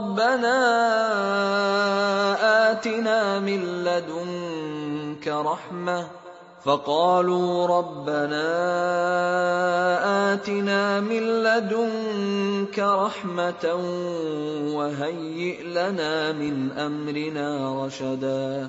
رَبَّنَا آتِنَا مِن لَّدُنكَ رَحْمَةً ۖ فَقَالُوا رَبَّنَا آتِنَا مِن لَّدُنكَ رَحْمَةً وَهَيِّئْ لَنَا مِنْ أَمْرِنَا رَشَدًا